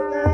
Lord.